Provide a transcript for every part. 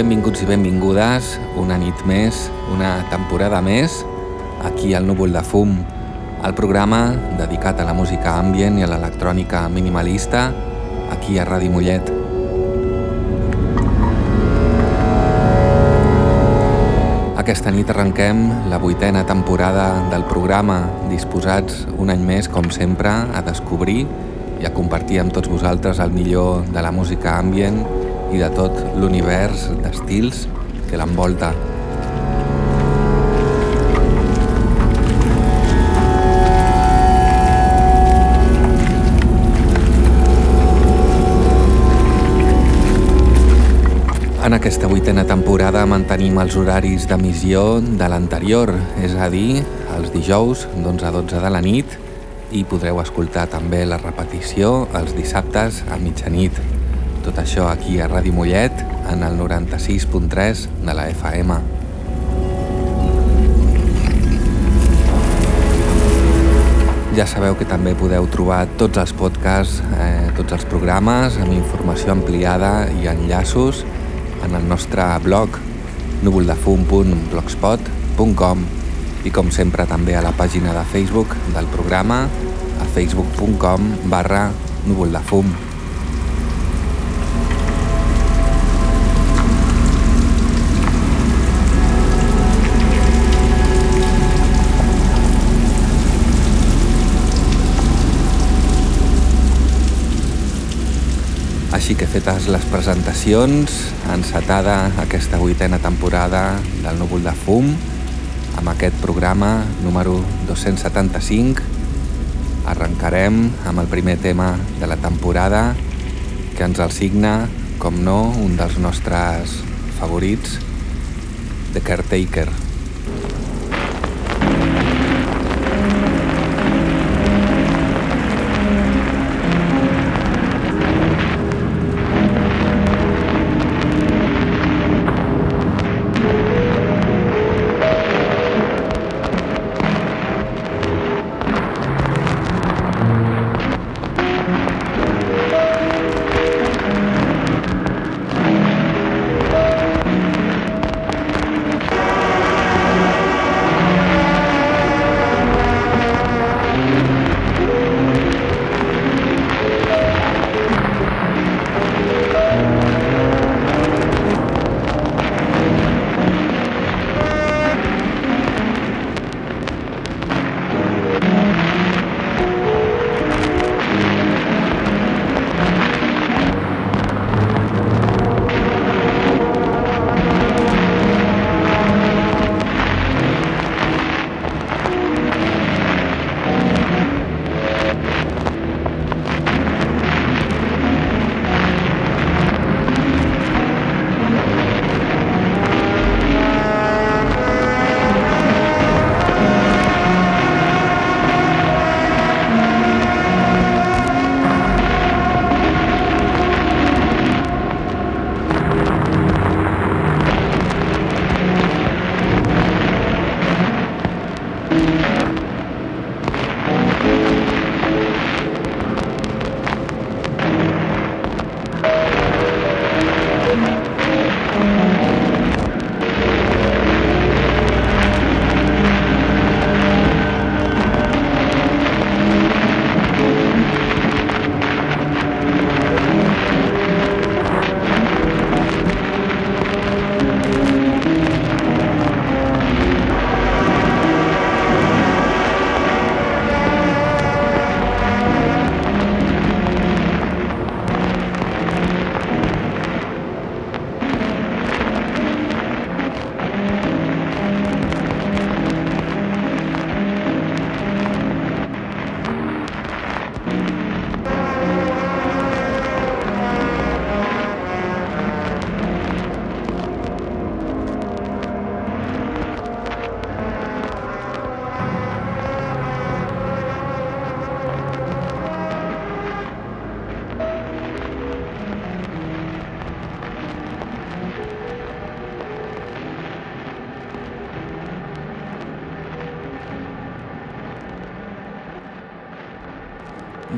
benvinguts i benvingudes una nit més, una temporada més, aquí al Núvol de Fum, el programa dedicat a la música ambient i a l'electrònica minimalista, aquí a Ràdio Mollet. Aquesta nit arrenquem la vuitena temporada del programa, disposats un any més, com sempre, a descobrir i a compartir amb tots vosaltres el millor de la música ambient i de tot l'univers d'estils que l'envolta. En aquesta vuitena temporada mantenim els horaris d'emissió de l'anterior, és a dir, els dijous d'11 a 12 de la nit i podreu escoltar també la repetició els dissabtes a mitjanit. Tot això aquí a Ràdio Mollet, en el 96.3 de la FM. Ja sabeu que també podeu trobar tots els podcasts, eh, tots els programes, amb informació ampliada i enllaços en el nostre blog núvoldefum.blogspot.com i com sempre també a la pàgina de Facebook del programa a facebook.com barra núvoldefum.com Així que fetes les presentacions, encetada aquesta vuitena temporada del Núvol de Fum, amb aquest programa número 275, arrencarem amb el primer tema de la temporada que ens el signa, com no, un dels nostres favorits, The Caretaker.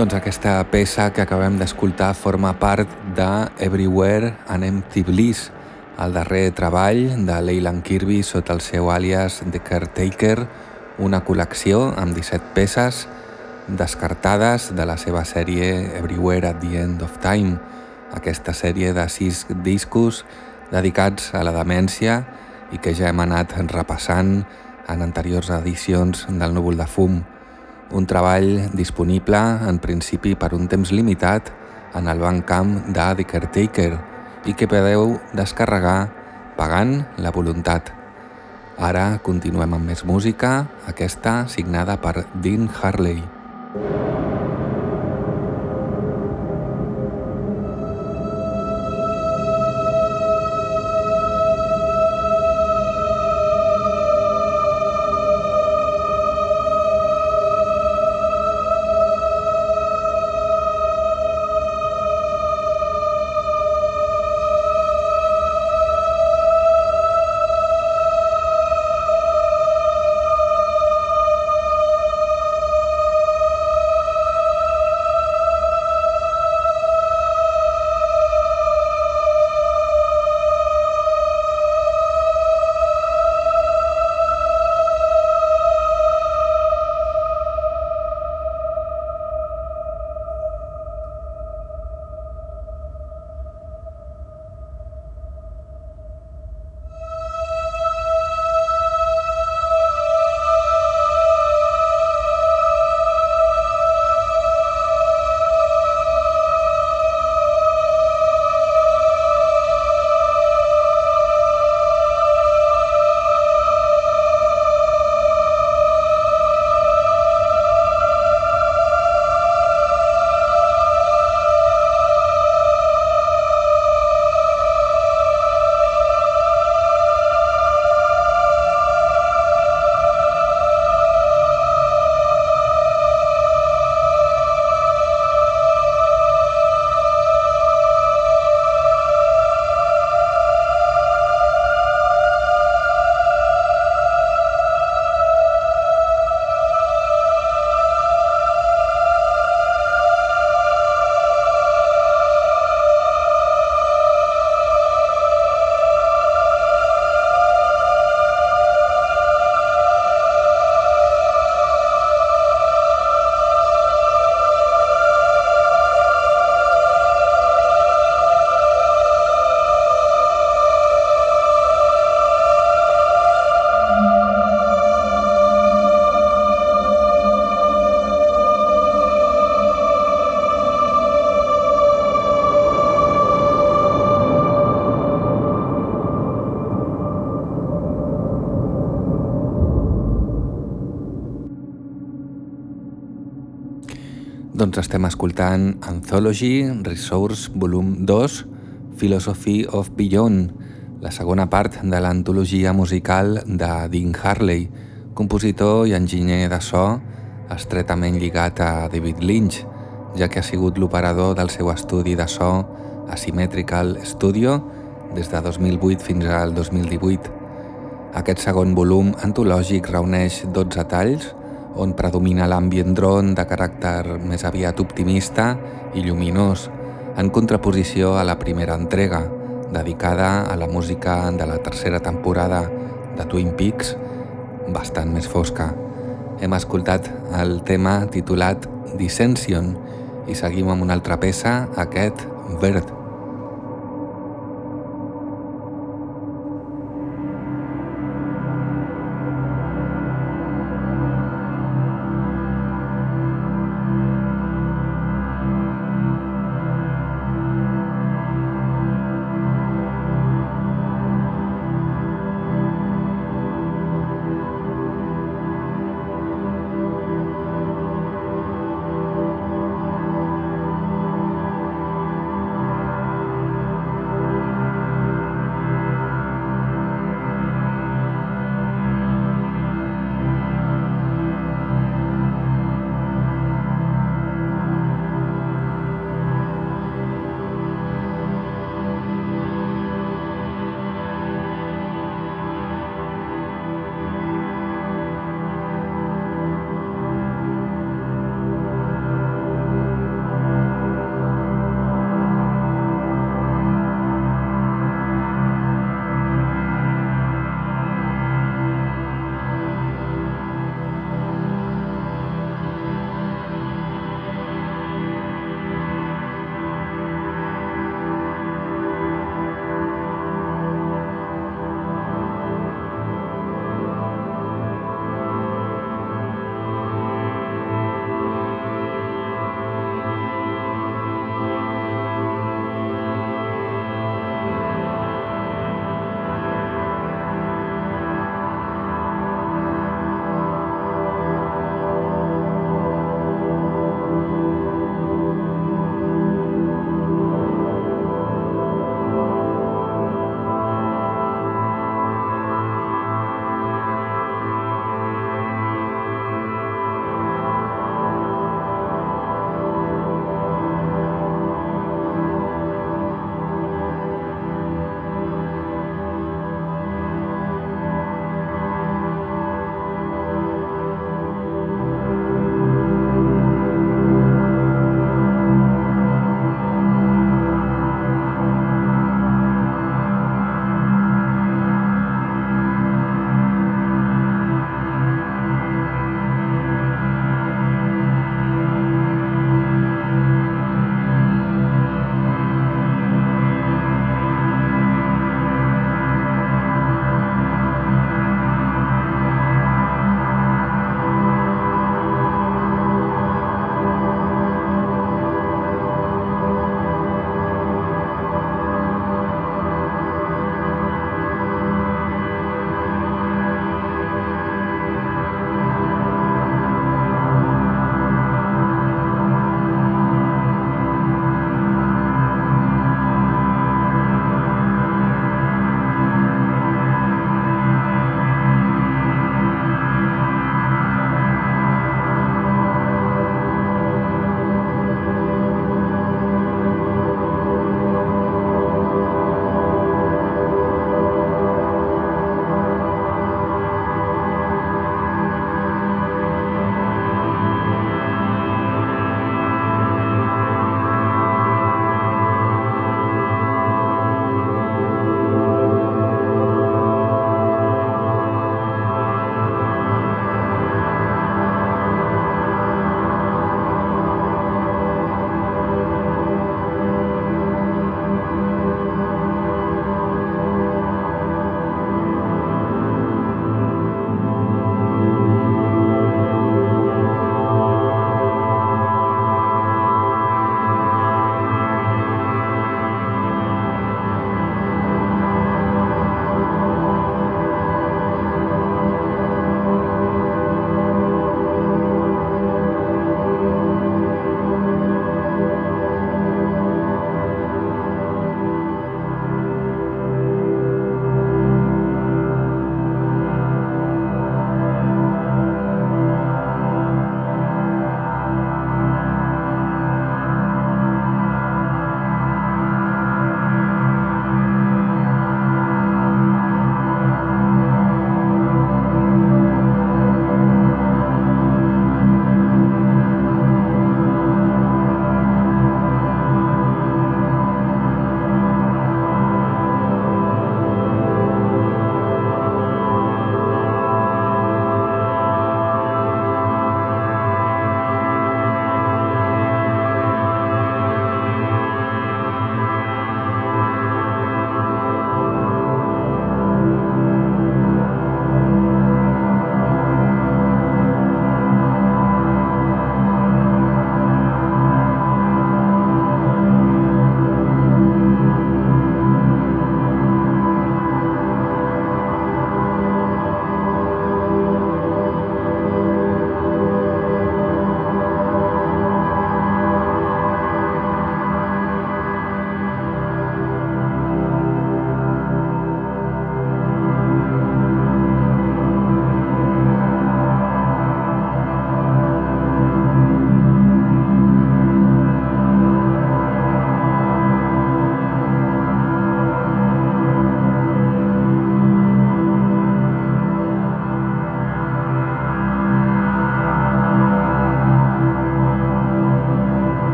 Doncs aquesta peça que acabem d'escoltar forma part de Everywhere and Empty Bliss, el darrer treball de Leyland Kirby sota el seu àlies The Caretaker, una col·lecció amb 17 peces descartades de la seva sèrie Everywhere at the End of Time, aquesta sèrie de 6 discos dedicats a la demència i que ja hem anat repassant en anteriors edicions del Núvol de Fum. Un treball disponible, en principi, per un temps limitat en el banc camp de The Caretaker i que podeu descarregar pagant la voluntat. Ara continuem amb més música, aquesta signada per Dean Harley. Doncs estem escoltant Anthology Resource Volum 2 Philosophy of Beyond, la segona part de l'antologia musical de Dean Harley, compositor i enginyer de so estretament lligat a David Lynch, ja que ha sigut l'operador del seu estudi de so Asymmetrical Studio des de 2008 fins al 2018. Aquest segon volum antològic reuneix 12 talls on predomina l'ambient dron de caràcter més aviat optimista i lluminós, en contraposició a la primera entrega, dedicada a la música de la tercera temporada de Twin Peaks, bastant més fosca. Hem escoltat el tema titulat Dissension i seguim amb una altra peça, aquest Verd.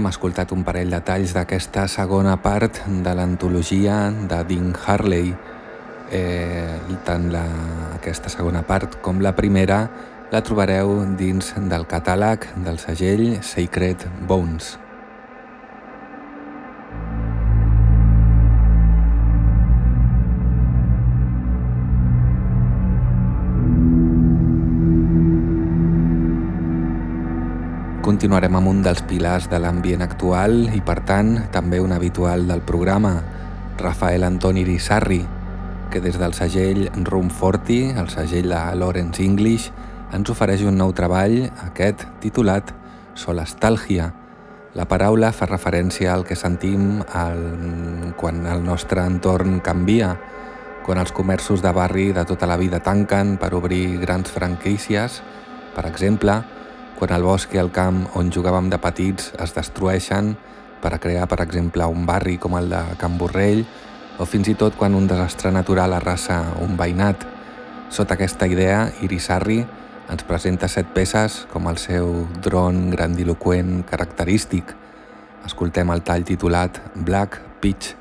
Hem escoltat un parell de talls d'aquesta segona part de l'antologia de Dean Harley. Eh, tant la, aquesta segona part com la primera la trobareu dins del catàleg del segell Sacred Bones. Continuarem amb un dels pilars de l'ambient actual i, per tant, també un habitual del programa, Rafael Antoni Irisarri, que des del segell Room 40, el segell de Lawrence English, ens ofereix un nou treball, aquest titulat Solastàlgia. La paraula fa referència al que sentim el, quan el nostre entorn canvia, quan els comerços de barri de tota la vida tanquen per obrir grans franquícies, per exemple, quan el bosc i el camp on jugàvem de petits es destrueixen per a crear, per exemple, un barri com el de Can Borrell o fins i tot quan un desastre natural arrasa un veïnat. Sota aquesta idea, Irisarri ens presenta set peces com el seu dron grandiloquent característic. Escoltem el tall titulat Black Pitch.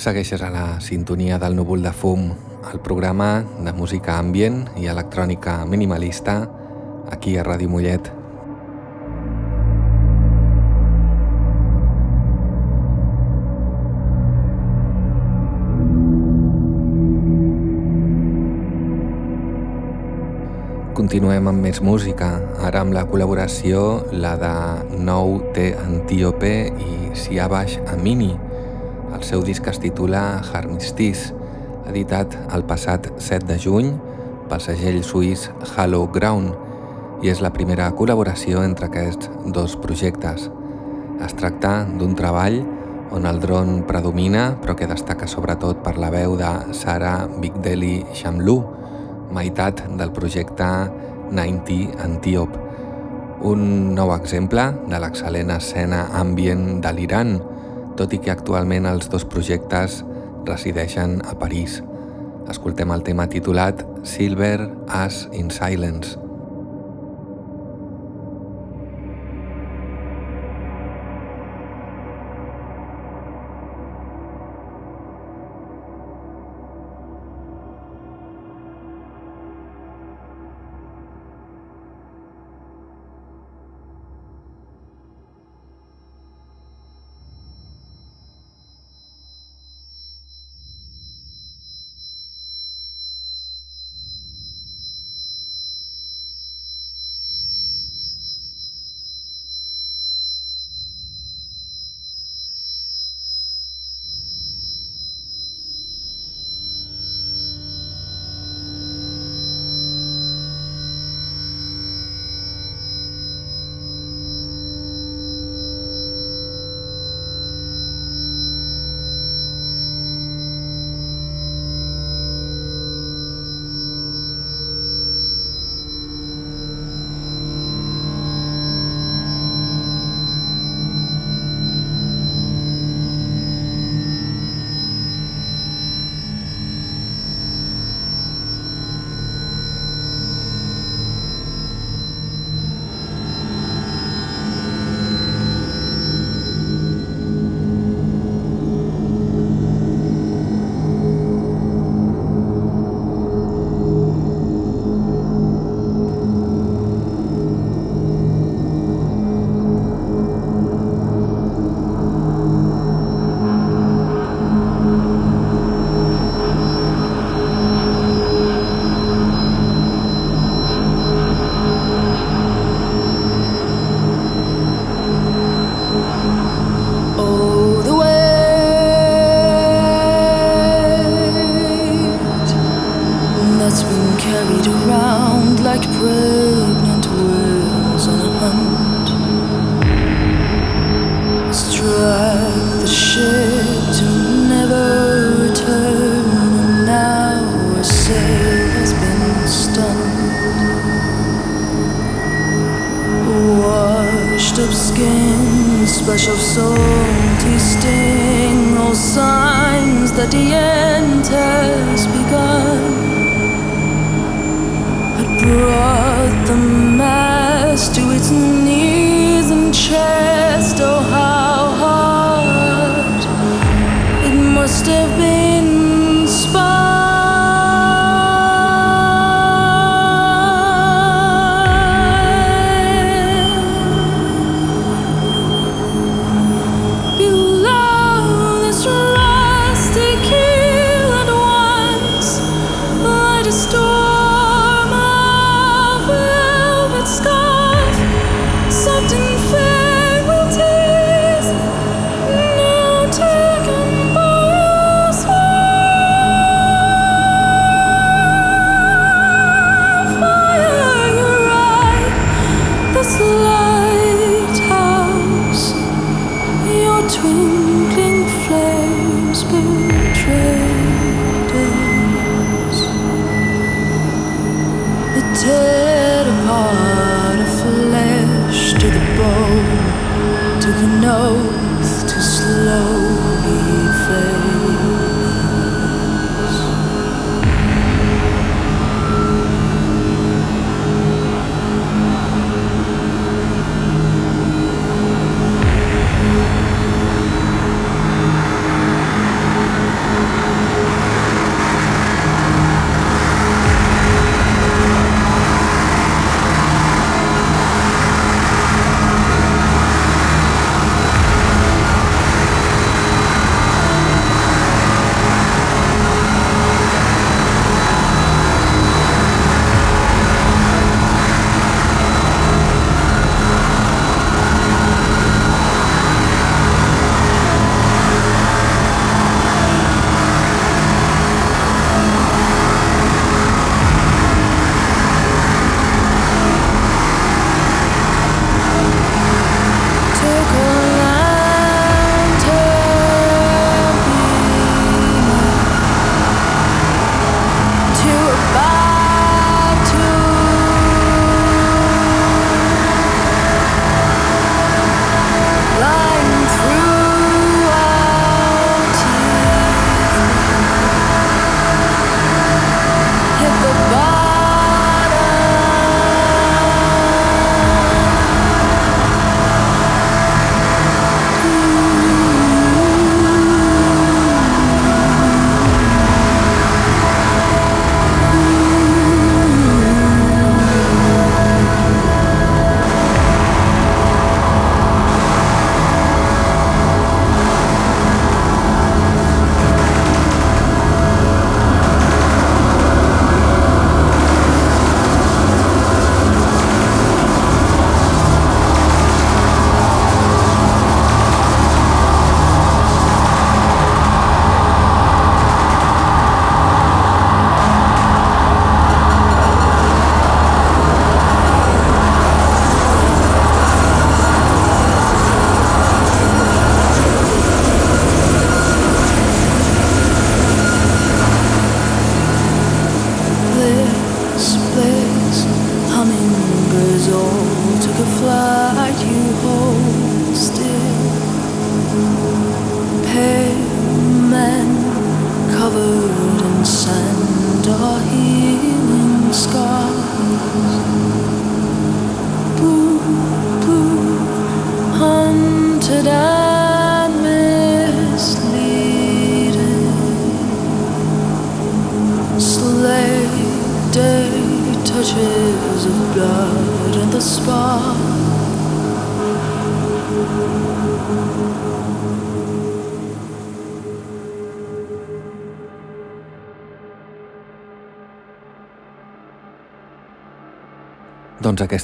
Segueixes a la sintonia del núvol de fum, el programa de música ambient i electrònica minimalista aquí a Ràdio Mollet. Continuem amb més música, ara amb la col·laboració, la de Nou T Antíope i Siabash Amini, el seu disc es titula Harmistice, editat el passat 7 de juny pel segell suís Hollow Ground i és la primera col·laboració entre aquests dos projectes. Es tracta d'un treball on el dron predomina però que destaca sobretot per la veu de Sara Bigdeli Shamlu, meitat del projecte 90 Antíop, un nou exemple de l'excel·lent escena ambient de l'Iran, tot i que actualment els dos projectes resideixen a París. Escoltem el tema titulat Silver as in Silence.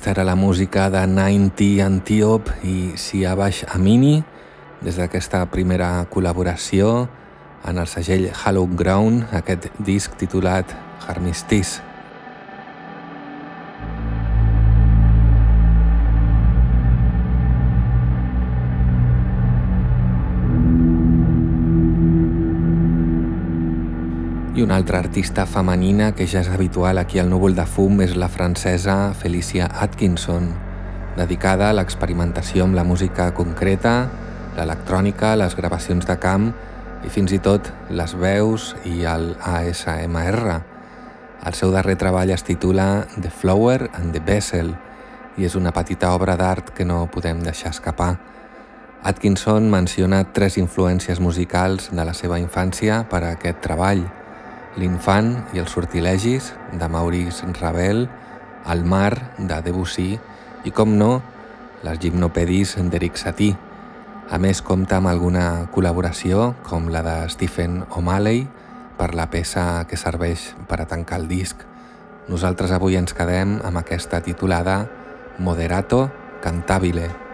Aquesta era la música de 90 Antíop i Siabash Amini des d'aquesta primera col·laboració en el segell Hollow Ground, aquest disc titulat Armistice. Altra artista femenina que ja és habitual aquí al Núvol de Fum és la francesa Felicia Atkinson, dedicada a l'experimentació amb la música concreta, l'electrònica, les gravacions de camp i fins i tot les veus i el ASMR. El seu darrer treball es titula The Flower and the Vessel i és una petita obra d'art que no podem deixar escapar. Atkinson menciona tres influències musicals de la seva infància per a aquest treball – L'infant i els sortilegis, de Maurice Ravel, El mar, de Debussy i, com no, les gimnopedis d'Eric Satie. A més, compta amb alguna col·laboració, com la de Stephen O'Malley, per la peça que serveix per a tancar el disc. Nosaltres avui ens quedem amb aquesta titulada Moderato Cantabile.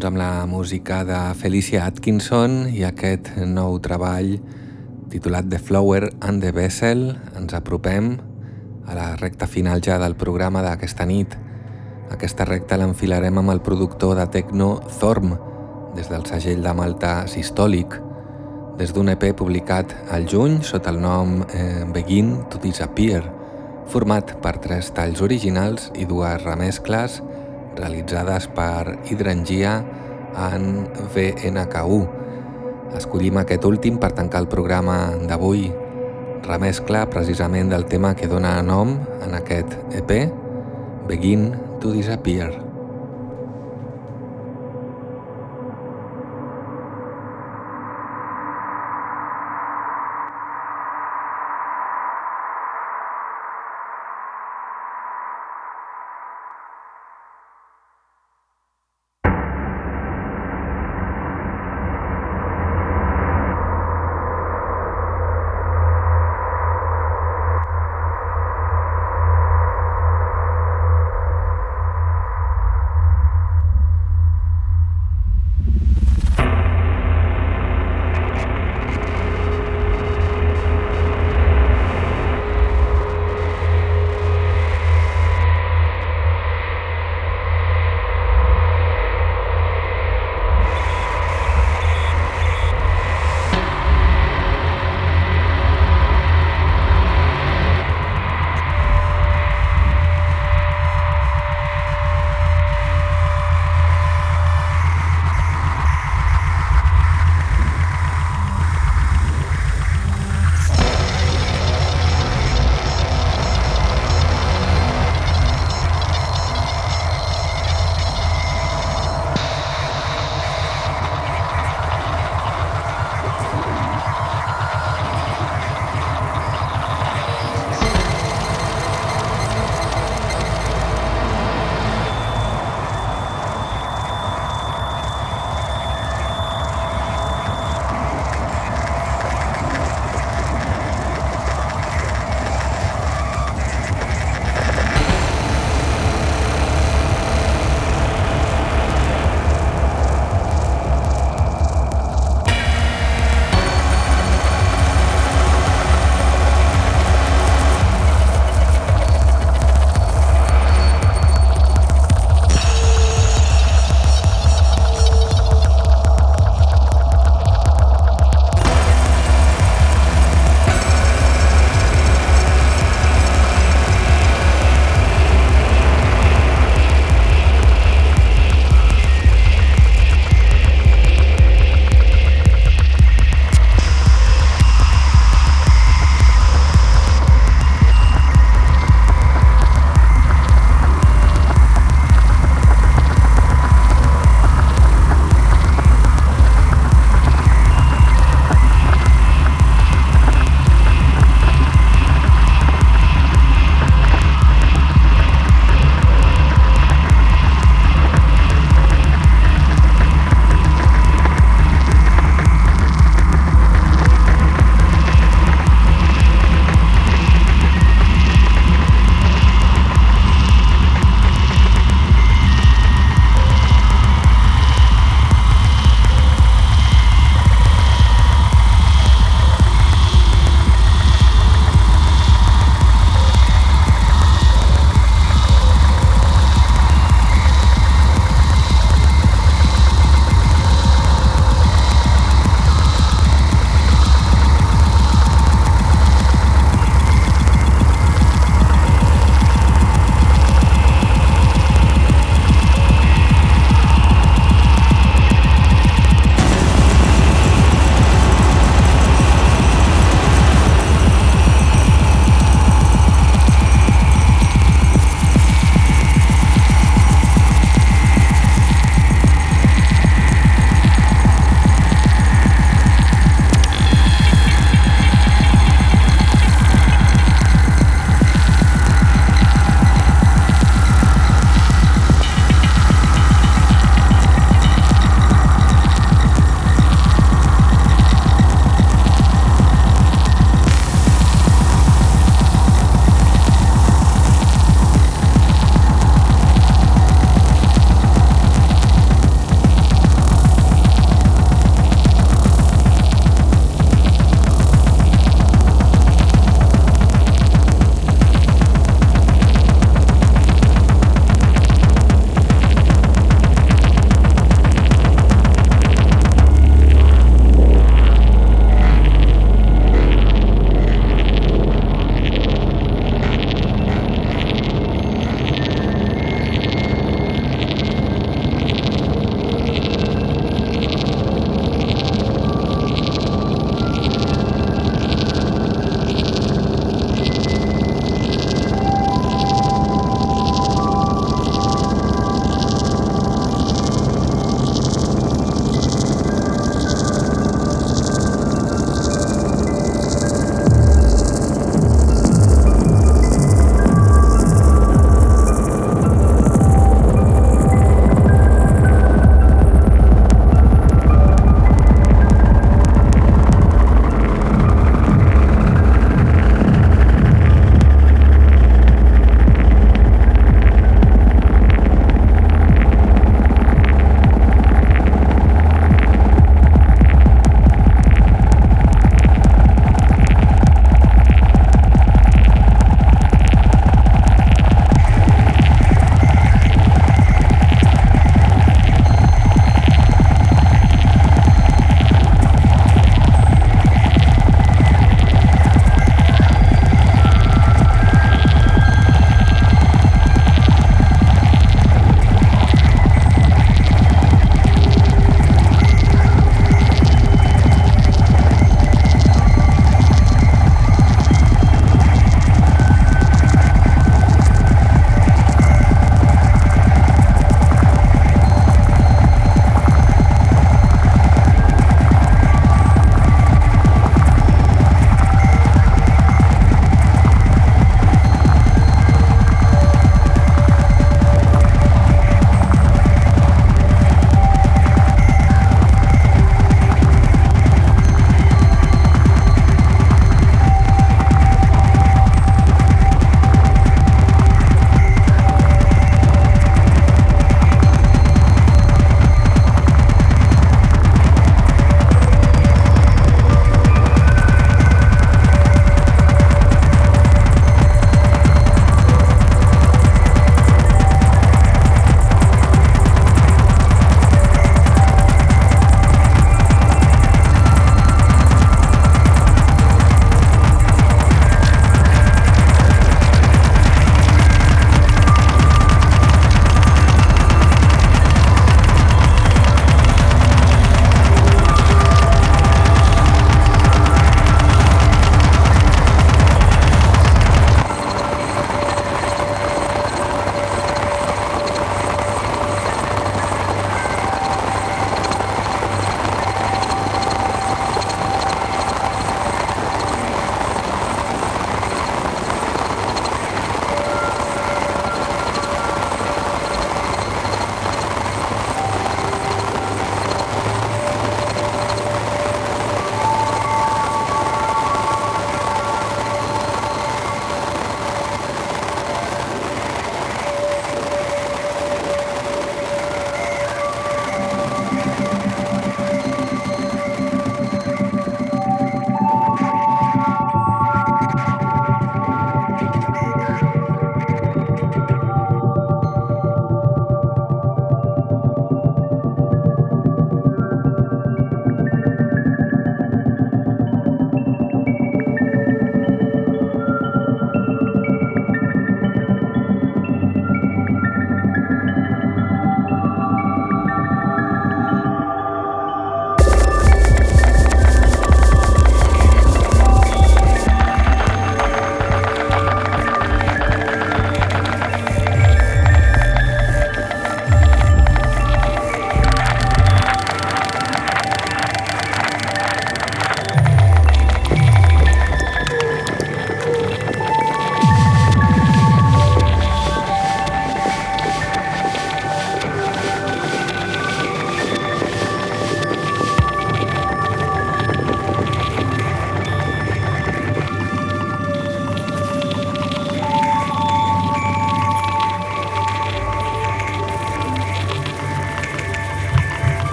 Doncs, amb la música de Felicia Atkinson i aquest nou treball titulat The Flower and the Vessel ens apropem a la recta final ja del programa d'aquesta nit. Aquesta recta l'enfilarem amb el productor de techno Thorm, des del segell de Malta Sistòlic, des d'un EP publicat al juny sota el nom eh, Begin to Disappear, format per tres talls originals i dues remescles realitzades per Hidrangia en VNKU. Escollim aquest últim per tancar el programa d'avui, remescla precisament del tema que dona nom en aquest EP, Begin to Disappear.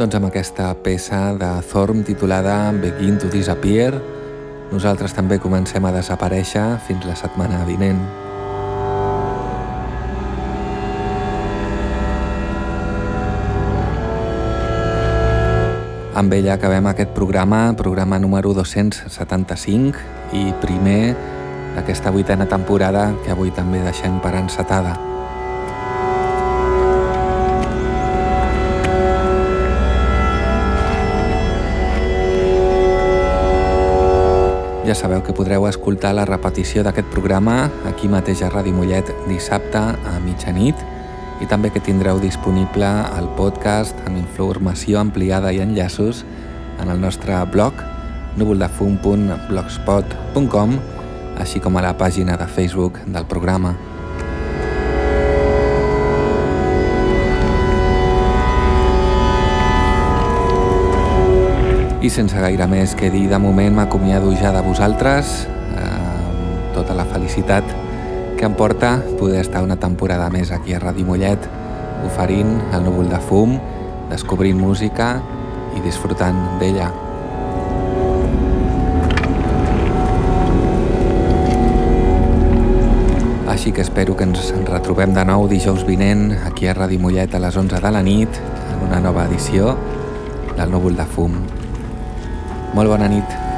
Doncs amb aquesta peça de Thorm titulada Begin to Disappear, nosaltres també comencem a desaparèixer fins la setmana vinent. Amb ella acabem aquest programa, programa número 275 i primer d'aquesta vuitena temporada que avui també deixem per encetada. Ja sabeu que podreu escoltar la repetició d'aquest programa aquí mateix a Ràdio Mollet dissabte a mitjanit i també que tindreu disponible el podcast amb informació ampliada i enllaços en el nostre blog núvoldefum.blogspot.com així com a la pàgina de Facebook del programa. I sense gaire més que dir, de moment m'acomiado ja de vosaltres, amb tota la felicitat que em porta poder estar una temporada més aquí a Ràdio Mollet, oferint el núvol de fum, descobrint música i disfrutant d'ella. Així que espero que ens retrobem de nou dijous vinent aquí a Ràdio Mollet a les 11 de la nit en una nova edició del Núvol de Fum. Molt bona nit.